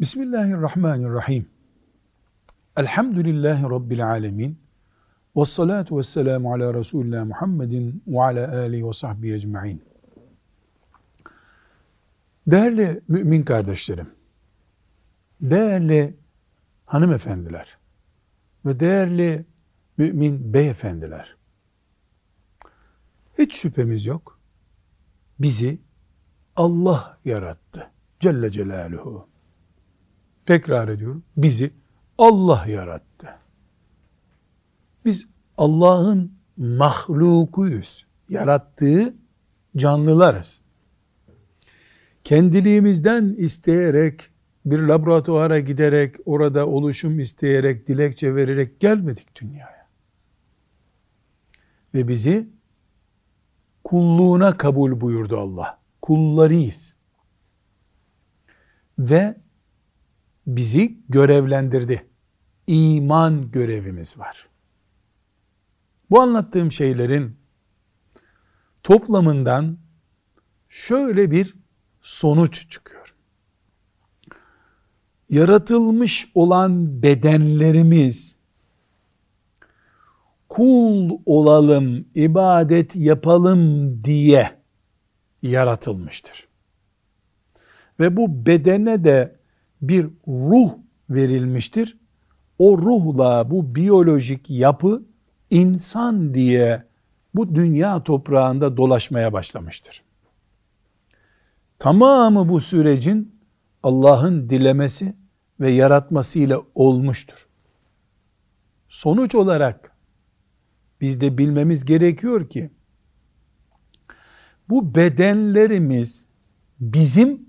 Bismillahirrahmanirrahim. Elhamdülillahi Rabbil alemin. Ve salatu ve selamu ala Resulullah Muhammedin ve ala alihi ve sahbihi ecma'in. Değerli mümin kardeşlerim, değerli hanımefendiler ve değerli mümin beyefendiler, hiç şüphemiz yok, bizi Allah yarattı. Celle Celaluhu. Tekrar ediyorum. Bizi Allah yarattı. Biz Allah'ın mahlukuyuz. Yarattığı canlılarız. Kendiliğimizden isteyerek, bir laboratuvara giderek, orada oluşum isteyerek, dilekçe vererek gelmedik dünyaya. Ve bizi kulluğuna kabul buyurdu Allah. Kullarıyız. Ve bizi görevlendirdi. İman görevimiz var. Bu anlattığım şeylerin toplamından şöyle bir sonuç çıkıyor. Yaratılmış olan bedenlerimiz kul olalım, ibadet yapalım diye yaratılmıştır. Ve bu bedene de bir ruh verilmiştir. O ruhla bu biyolojik yapı insan diye bu dünya toprağında dolaşmaya başlamıştır. Tamamı bu sürecin Allah'ın dilemesi ve yaratmasıyla olmuştur. Sonuç olarak biz de bilmemiz gerekiyor ki bu bedenlerimiz bizim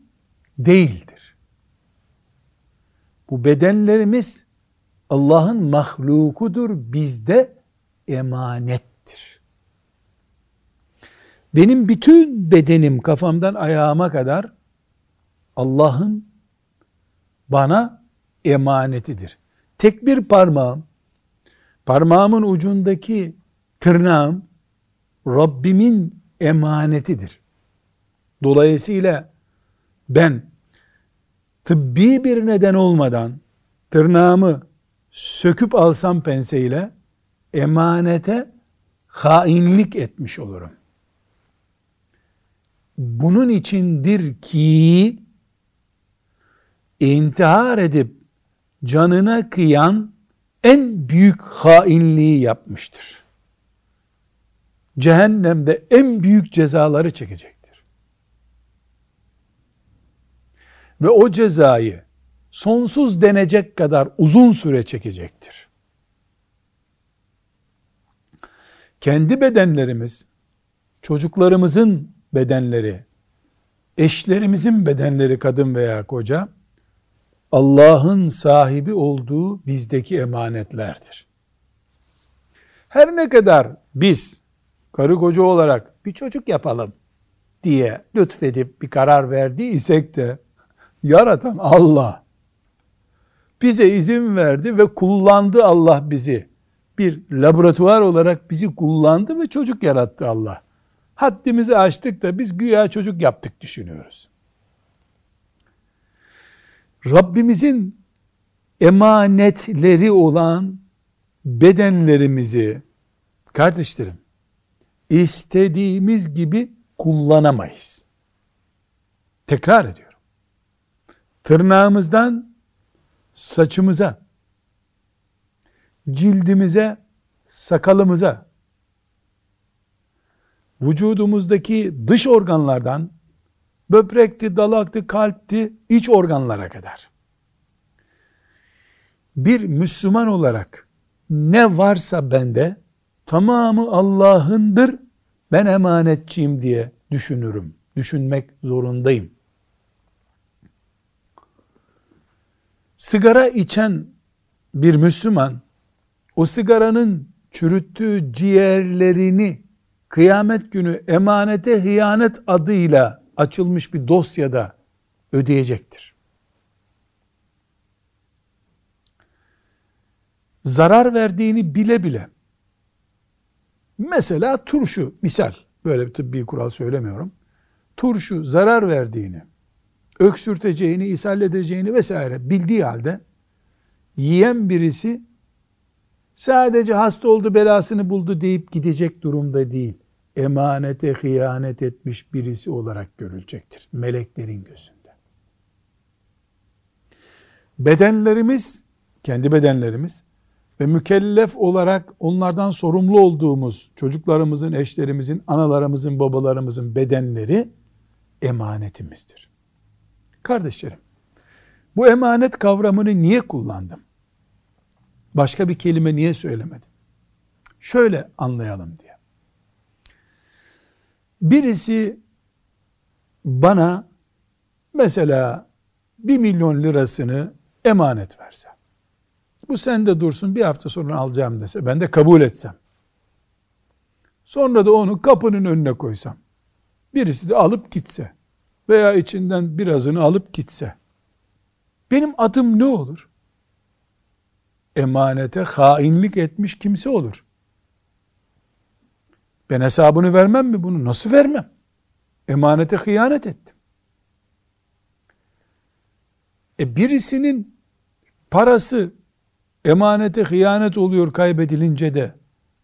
değildir. Bu bedenlerimiz Allah'ın mahlukudur, bizde emanettir. Benim bütün bedenim kafamdan ayağıma kadar Allah'ın bana emanetidir. Tek bir parmağım, parmağımın ucundaki tırnağım Rabbimin emanetidir. Dolayısıyla ben tıbbi bir neden olmadan tırnağımı söküp alsam penseyle emanete hainlik etmiş olurum. Bunun içindir ki intihar edip canına kıyan en büyük hainliği yapmıştır. Cehennemde en büyük cezaları çekecektir. Ve o cezayı sonsuz denecek kadar uzun süre çekecektir. Kendi bedenlerimiz, çocuklarımızın bedenleri, eşlerimizin bedenleri kadın veya koca, Allah'ın sahibi olduğu bizdeki emanetlerdir. Her ne kadar biz karı koca olarak bir çocuk yapalım diye lütfedip bir karar verdiysek de yaratan Allah bize izin verdi ve kullandı Allah bizi. Bir laboratuvar olarak bizi kullandı ve çocuk yarattı Allah. Haddimizi aştık da biz güya çocuk yaptık düşünüyoruz. Rabbimizin emanetleri olan bedenlerimizi kardeşlerim istediğimiz gibi kullanamayız. Tekrar ediyorum. Tırnağımızdan saçımıza, cildimize, sakalımıza, vücudumuzdaki dış organlardan böbrekti, dalaktı, kalpti, iç organlara kadar. Bir Müslüman olarak ne varsa bende tamamı Allah'ındır, ben emanetçiyim diye düşünürüm. Düşünmek zorundayım. Sigara içen bir Müslüman o sigaranın çürüttüğü ciğerlerini kıyamet günü emanete hıyanet adıyla açılmış bir dosyada ödeyecektir. Zarar verdiğini bile bile mesela turşu misal böyle bir tıbbi kural söylemiyorum. Turşu zarar verdiğini öksürteceğini, ishal edeceğini vesaire bildiği halde yiyen birisi sadece hasta oldu belasını buldu deyip gidecek durumda değil. Emanete hıyanet etmiş birisi olarak görülecektir. Meleklerin gözünde. Bedenlerimiz, kendi bedenlerimiz ve mükellef olarak onlardan sorumlu olduğumuz çocuklarımızın, eşlerimizin, analarımızın, babalarımızın bedenleri emanetimizdir. Kardeşlerim, bu emanet kavramını niye kullandım? Başka bir kelime niye söylemedim? Şöyle anlayalım diye. Birisi bana mesela bir milyon lirasını emanet verse, bu sende dursun bir hafta sonra alacağım dese, ben de kabul etsem, sonra da onu kapının önüne koysam, birisi de alıp gitse veya içinden birazını alıp gitse, benim adım ne olur? Emanete hainlik etmiş kimse olur. Ben hesabını vermem mi bunu? Nasıl vermem? Emanete hıyanet ettim. E birisinin parası emanete hıyanet oluyor kaybedilince de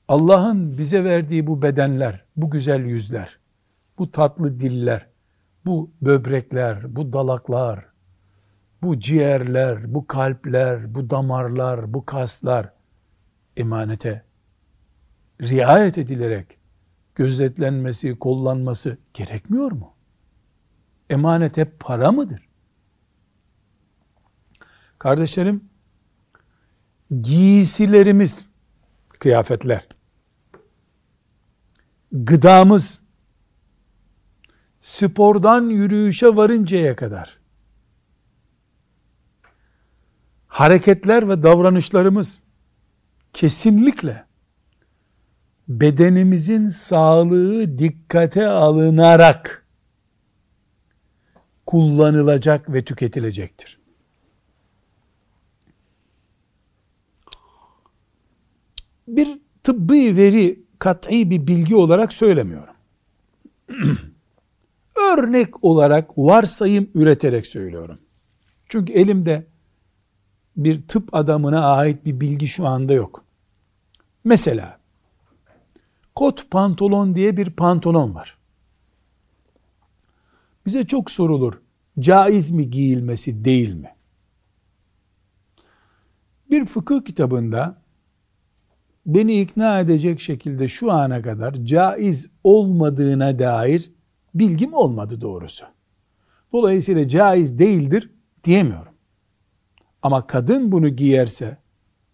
Allah'ın bize verdiği bu bedenler, bu güzel yüzler, bu tatlı diller, bu böbrekler, bu dalaklar, bu ciğerler, bu kalpler, bu damarlar, bu kaslar emanete riayet edilerek gözetlenmesi, kollanması gerekmiyor mu? Emanet hep para mıdır? Kardeşlerim, giysilerimiz, kıyafetler, gıdamız, spordan yürüyüşe varıncaya kadar, hareketler ve davranışlarımız kesinlikle bedenimizin sağlığı dikkate alınarak kullanılacak ve tüketilecektir. Bir tıbbi veri kat'i bir bilgi olarak söylemiyorum. Örnek olarak varsayım üreterek söylüyorum. Çünkü elimde bir tıp adamına ait bir bilgi şu anda yok. Mesela kot pantolon diye bir pantolon var. Bize çok sorulur. Caiz mi giyilmesi değil mi? Bir fıkıh kitabında beni ikna edecek şekilde şu ana kadar caiz olmadığına dair bilgim olmadı doğrusu. Dolayısıyla caiz değildir diyemiyorum. Ama kadın bunu giyerse,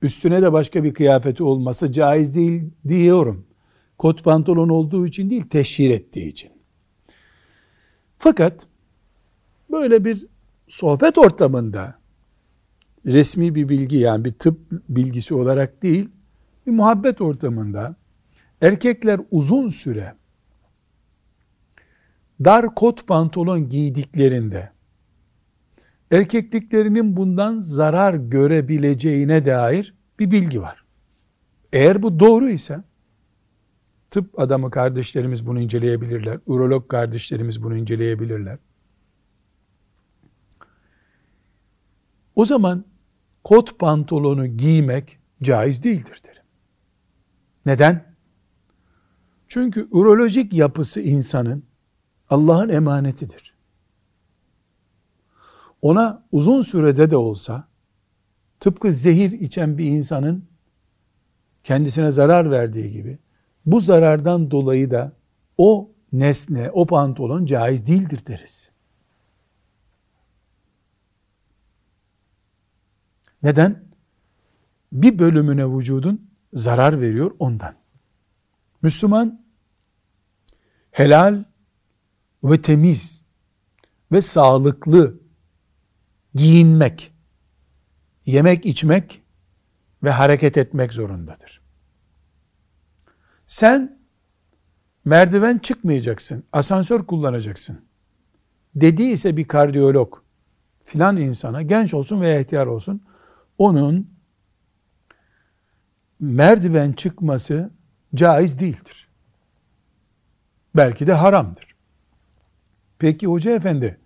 üstüne de başka bir kıyafeti olmasa caiz değil diyorum. Kot pantolon olduğu için değil, teşhir ettiği için. Fakat böyle bir sohbet ortamında resmi bir bilgi yani bir tıp bilgisi olarak değil, bir muhabbet ortamında erkekler uzun süre dar kot pantolon giydiklerinde erkekliklerinin bundan zarar görebileceğine dair bir bilgi var. Eğer bu doğru ise tıp adamı kardeşlerimiz bunu inceleyebilirler. Urolog kardeşlerimiz bunu inceleyebilirler. O zaman kot pantolonu giymek caiz değildir derim. Neden? Çünkü urolojik yapısı insanın Allah'ın emanetidir. Ona uzun sürede de olsa tıpkı zehir içen bir insanın kendisine zarar verdiği gibi bu zarardan dolayı da o nesne, o pantolon caiz değildir deriz. Neden? Bir bölümüne vücudun zarar veriyor ondan. Müslüman helal ve temiz ve sağlıklı giyinmek, yemek içmek ve hareket etmek zorundadır. Sen merdiven çıkmayacaksın, asansör kullanacaksın. Dediyse bir kardiyolog filan insana genç olsun veya ihtiyar olsun onun merdiven çıkması caiz değildir. Belki de haramdır. Peki hoca efendi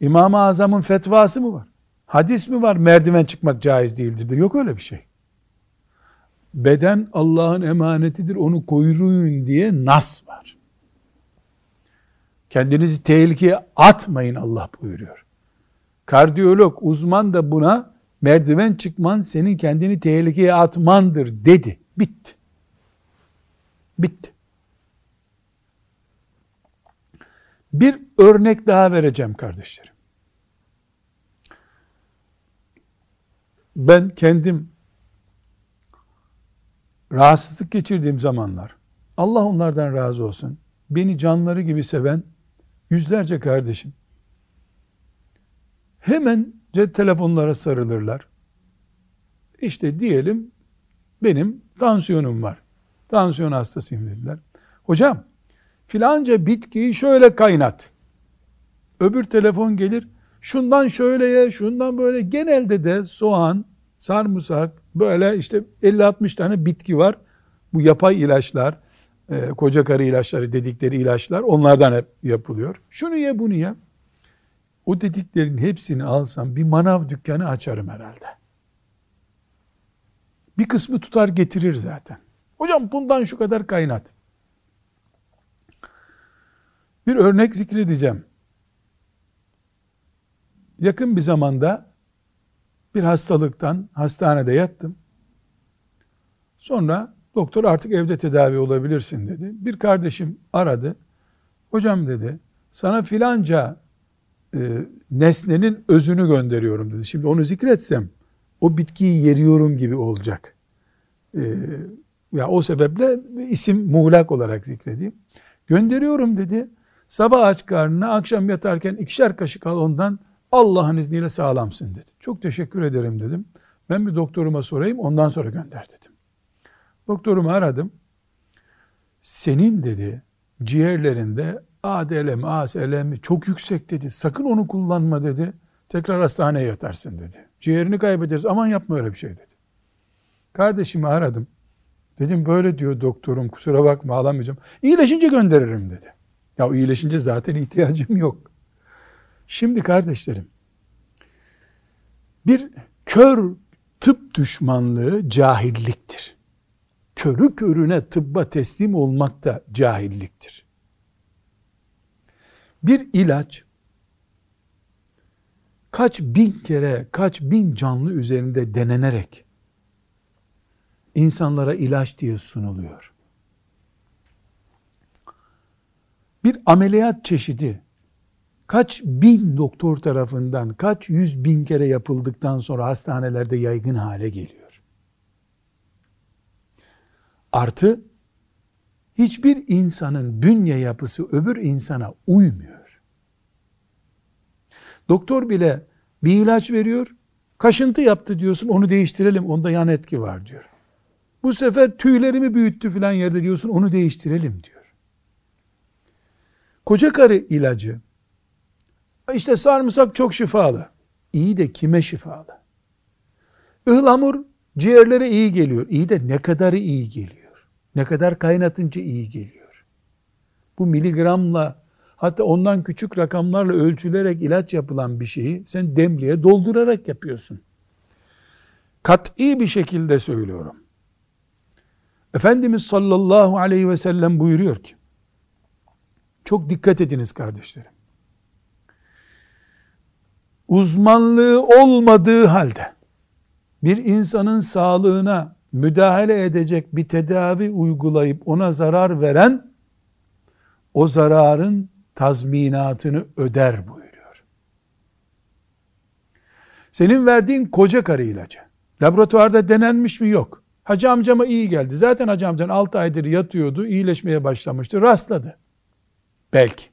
İmam-ı Azam'ın fetvası mı var? Hadis mi var? Merdiven çıkmak caiz değildir. Yok öyle bir şey. Beden Allah'ın emanetidir. Onu koruyun diye nas var. Kendinizi tehlikeye atmayın Allah buyuruyor. Kardiyolog, uzman da buna merdiven çıkman senin kendini tehlikeye atmandır dedi. Bitti. Bitti. Bir örnek daha vereceğim kardeşlerim. Ben kendim rahatsızlık geçirdiğim zamanlar Allah onlardan razı olsun. Beni canları gibi seven yüzlerce kardeşim hemen telefonlara sarılırlar. İşte diyelim benim tansiyonum var. Tansiyon hastasıyım dediler. Hocam filanca bitkiyi şöyle kaynat. Öbür telefon gelir. Şundan şöyle ye, şundan böyle. Genelde de soğan, sarımsak, böyle işte 50-60 tane bitki var. Bu yapay ilaçlar, e, koca karı ilaçları dedikleri ilaçlar onlardan hep yapılıyor. Şunu ye bunu ye. O dediklerin hepsini alsam bir manav dükkanı açarım herhalde. Bir kısmı tutar getirir zaten. Hocam bundan şu kadar kaynat. Bir örnek zikredeceğim. Yakın bir zamanda bir hastalıktan hastanede yattım. Sonra doktor artık evde tedavi olabilirsin dedi. Bir kardeşim aradı. Hocam dedi sana filanca e, nesnenin özünü gönderiyorum dedi. Şimdi onu zikretsem o bitkiyi yeriyorum gibi olacak. E, ya o sebeple isim muğlak olarak zikredeyim. Gönderiyorum dedi. Sabah aç karnına akşam yatarken ikişer kaşık al ondan Allah'ın izniyle sağlamsın dedi. Çok teşekkür ederim dedim. Ben bir doktoruma sorayım ondan sonra gönder dedim. Doktorumu aradım. Senin dedi ciğerlerinde ADL mi ASL mi çok yüksek dedi. Sakın onu kullanma dedi. Tekrar hastaneye yatarsın dedi. Ciğerini kaybederiz aman yapma öyle bir şey dedi. Kardeşimi aradım. Dedim böyle diyor doktorum kusura bakma alamayacağım. İyileşince gönderirim dedi. Ya iyileşince zaten ihtiyacım yok. Şimdi kardeşlerim bir kör tıp düşmanlığı cahilliktir. Körü körüne tıbba teslim olmak da cahilliktir. Bir ilaç kaç bin kere, kaç bin canlı üzerinde denenerek insanlara ilaç diye sunuluyor. Bir ameliyat çeşidi kaç bin doktor tarafından kaç yüz bin kere yapıldıktan sonra hastanelerde yaygın hale geliyor. Artı hiçbir insanın bünye yapısı öbür insana uymuyor. Doktor bile bir ilaç veriyor, kaşıntı yaptı diyorsun, onu değiştirelim, onda yan etki var diyor. Bu sefer tüylerimi büyüttü filan yerde diyorsun, onu değiştirelim diyor. Koca karı ilacı, işte sarımsak çok şifalı. İyi de kime şifalı? Ihlamur ciğerlere iyi geliyor. İyi de ne kadar iyi geliyor? Ne kadar kaynatınca iyi geliyor. Bu miligramla hatta ondan küçük rakamlarla ölçülerek ilaç yapılan bir şeyi sen demliğe doldurarak yapıyorsun. Kat'i bir şekilde söylüyorum. Efendimiz sallallahu aleyhi ve sellem buyuruyor ki, çok dikkat ediniz kardeşlerim. Uzmanlığı olmadığı halde bir insanın sağlığına müdahale edecek bir tedavi uygulayıp ona zarar veren o zararın tazminatını öder buyuruyor. Senin verdiğin koca karı ilacı laboratuvarda denenmiş mi? Yok. Hacı amcama iyi geldi. Zaten hacı amcan 6 aydır yatıyordu, iyileşmeye başlamıştı. Rastladı. Belki.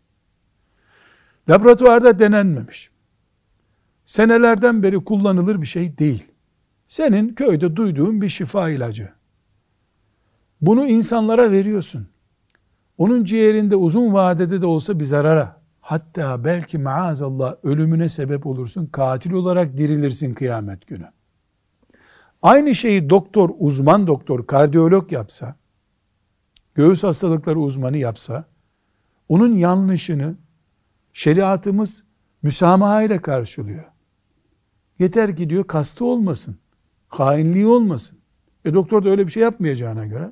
Laboratuvarda denenmemiş. Senelerden beri kullanılır bir şey değil. Senin köyde duyduğun bir şifa ilacı. Bunu insanlara veriyorsun. Onun ciğerinde uzun vadede de olsa bir zarara, hatta belki maazallah ölümüne sebep olursun, katil olarak dirilirsin kıyamet günü. Aynı şeyi doktor, uzman doktor, kardiyolog yapsa, göğüs hastalıkları uzmanı yapsa, onun yanlışını şeriatımız müsamaha ile karşılıyor. Yeter ki diyor kastı olmasın. Hainliği olmasın. E doktor da öyle bir şey yapmayacağına göre.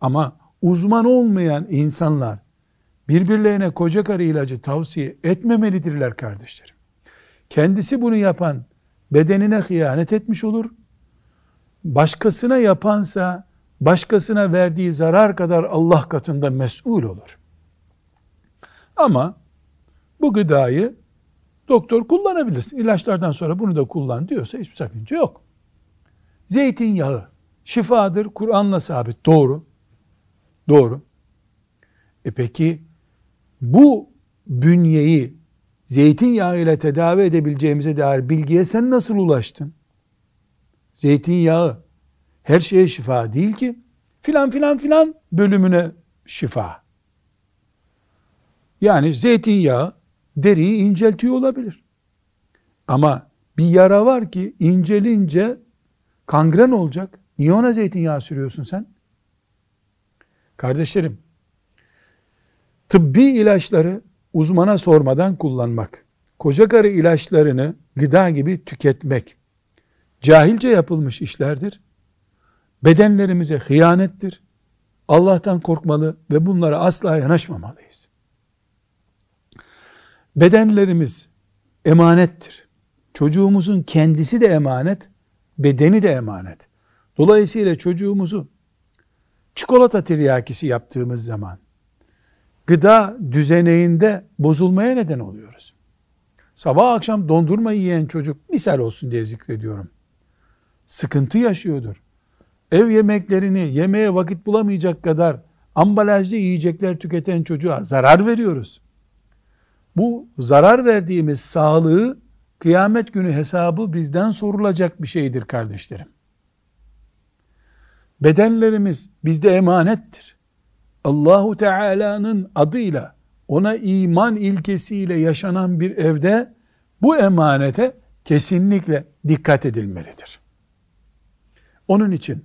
Ama uzman olmayan insanlar birbirlerine koca karı ilacı tavsiye etmemelidirler kardeşlerim. Kendisi bunu yapan bedenine hıyanet etmiş olur. Başkasına yapansa başkasına verdiği zarar kadar Allah katında mesul olur. Ama bu gıdayı doktor kullanabilirsin. İlaçlardan sonra bunu da kullan diyorsa hiçbir sakınca yok. Zeytinyağı şifadır. Kur'an'la sabit. Doğru. Doğru. E peki bu bünyeyi zeytinyağı ile tedavi edebileceğimize dair bilgiye sen nasıl ulaştın? Zeytinyağı her şeye şifa değil ki. Filan filan filan bölümüne şifa. Yani zeytinyağı deriyi inceltiyor olabilir. Ama bir yara var ki incelince kangren olacak. Niye ona zeytinyağı sürüyorsun sen? Kardeşlerim, tıbbi ilaçları uzmana sormadan kullanmak, koca karı ilaçlarını gıda gibi tüketmek, cahilce yapılmış işlerdir. Bedenlerimize hıyanettir. Allah'tan korkmalı ve bunlara asla yanaşmamalıyız. Bedenlerimiz emanettir. Çocuğumuzun kendisi de emanet, bedeni de emanet. Dolayısıyla çocuğumuzu çikolata tiryakisi yaptığımız zaman gıda düzeneğinde bozulmaya neden oluyoruz. Sabah akşam dondurma yiyen çocuk misal olsun diye zikrediyorum. Sıkıntı yaşıyordur. Ev yemeklerini yemeye vakit bulamayacak kadar ambalajlı yiyecekler tüketen çocuğa zarar veriyoruz. Bu zarar verdiğimiz sağlığı kıyamet günü hesabı bizden sorulacak bir şeydir kardeşlerim. Bedenlerimiz bizde emanettir. Allahu Teala'nın adıyla ona iman ilkesiyle yaşanan bir evde bu emanete kesinlikle dikkat edilmelidir. Onun için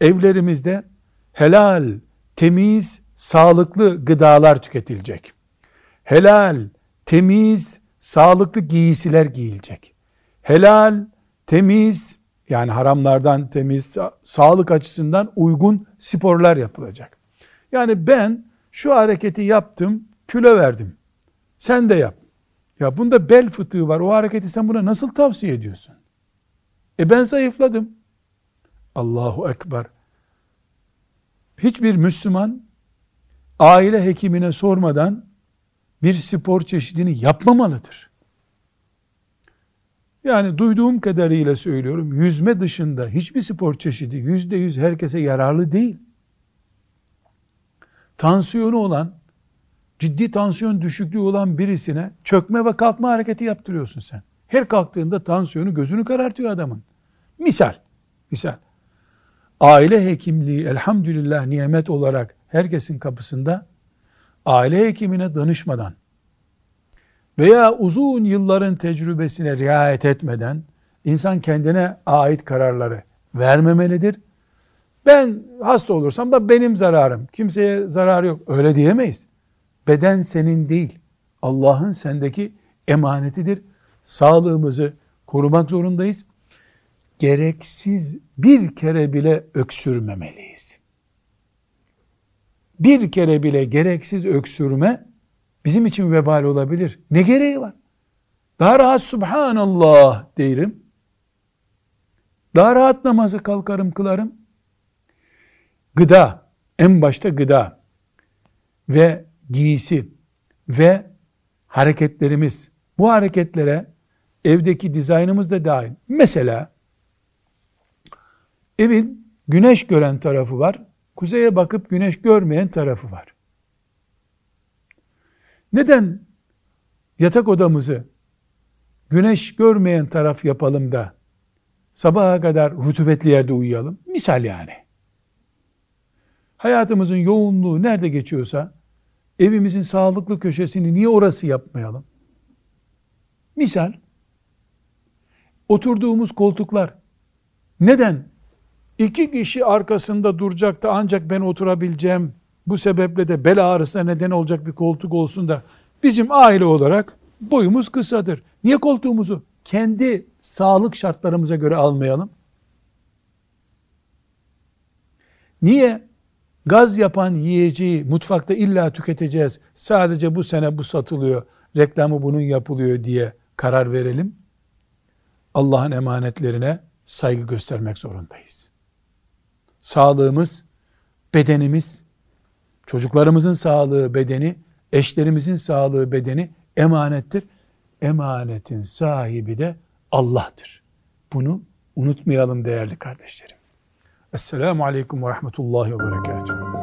evlerimizde helal, temiz, sağlıklı gıdalar tüketilecek. Helal, temiz, sağlıklı giysiler giyilecek. Helal, temiz, yani haramlardan temiz, sağlık açısından uygun sporlar yapılacak. Yani ben şu hareketi yaptım, kilo verdim. Sen de yap. Ya bunda bel fıtığı var. O hareketi sen buna nasıl tavsiye ediyorsun? E ben zayıfladım. Allahu Ekber. Hiçbir Müslüman aile hekimine sormadan bir spor çeşidini yapmamalıdır. Yani duyduğum kadarıyla söylüyorum, yüzme dışında hiçbir spor çeşidi yüzde yüz herkese yararlı değil. Tansiyonu olan, ciddi tansiyon düşüklüğü olan birisine çökme ve kalkma hareketi yaptırıyorsun sen. Her kalktığında tansiyonu gözünü karartıyor adamın. Misal, misal. Aile hekimliği elhamdülillah nimet olarak herkesin kapısında aile hekimine danışmadan veya uzun yılların tecrübesine riayet etmeden insan kendine ait kararları vermemelidir. Ben hasta olursam da benim zararım. Kimseye zarar yok. Öyle diyemeyiz. Beden senin değil. Allah'ın sendeki emanetidir. Sağlığımızı korumak zorundayız. Gereksiz bir kere bile öksürmemeliyiz. Bir kere bile gereksiz öksürme bizim için vebal olabilir. Ne gereği var? Daha rahat Subhanallah derim. Daha rahat namazı kalkarım kılarım. Gıda, en başta gıda ve giysi ve hareketlerimiz, bu hareketlere evdeki dizaynımız da dahil. Mesela evin güneş gören tarafı var, kuzeye bakıp güneş görmeyen tarafı var. Neden yatak odamızı güneş görmeyen taraf yapalım da sabaha kadar rutubetli yerde uyuyalım? Misal yani. Hayatımızın yoğunluğu nerede geçiyorsa evimizin sağlıklı köşesini niye orası yapmayalım? Misal oturduğumuz koltuklar neden iki kişi arkasında duracak da ancak ben oturabileceğim bu sebeple de bel ağrısına neden olacak bir koltuk olsun da bizim aile olarak boyumuz kısadır. Niye koltuğumuzu kendi sağlık şartlarımıza göre almayalım? Niye gaz yapan yiyeceği mutfakta illa tüketeceğiz. Sadece bu sene bu satılıyor. Reklamı bunun yapılıyor diye karar verelim. Allah'ın emanetlerine saygı göstermek zorundayız. Sağlığımız, bedenimiz, çocuklarımızın sağlığı, bedeni, eşlerimizin sağlığı, bedeni emanettir. Emanetin sahibi de Allah'tır. Bunu unutmayalım değerli kardeşlerim. Esselamu Aleyküm ve Rahmetullahi ve Berekatuhu.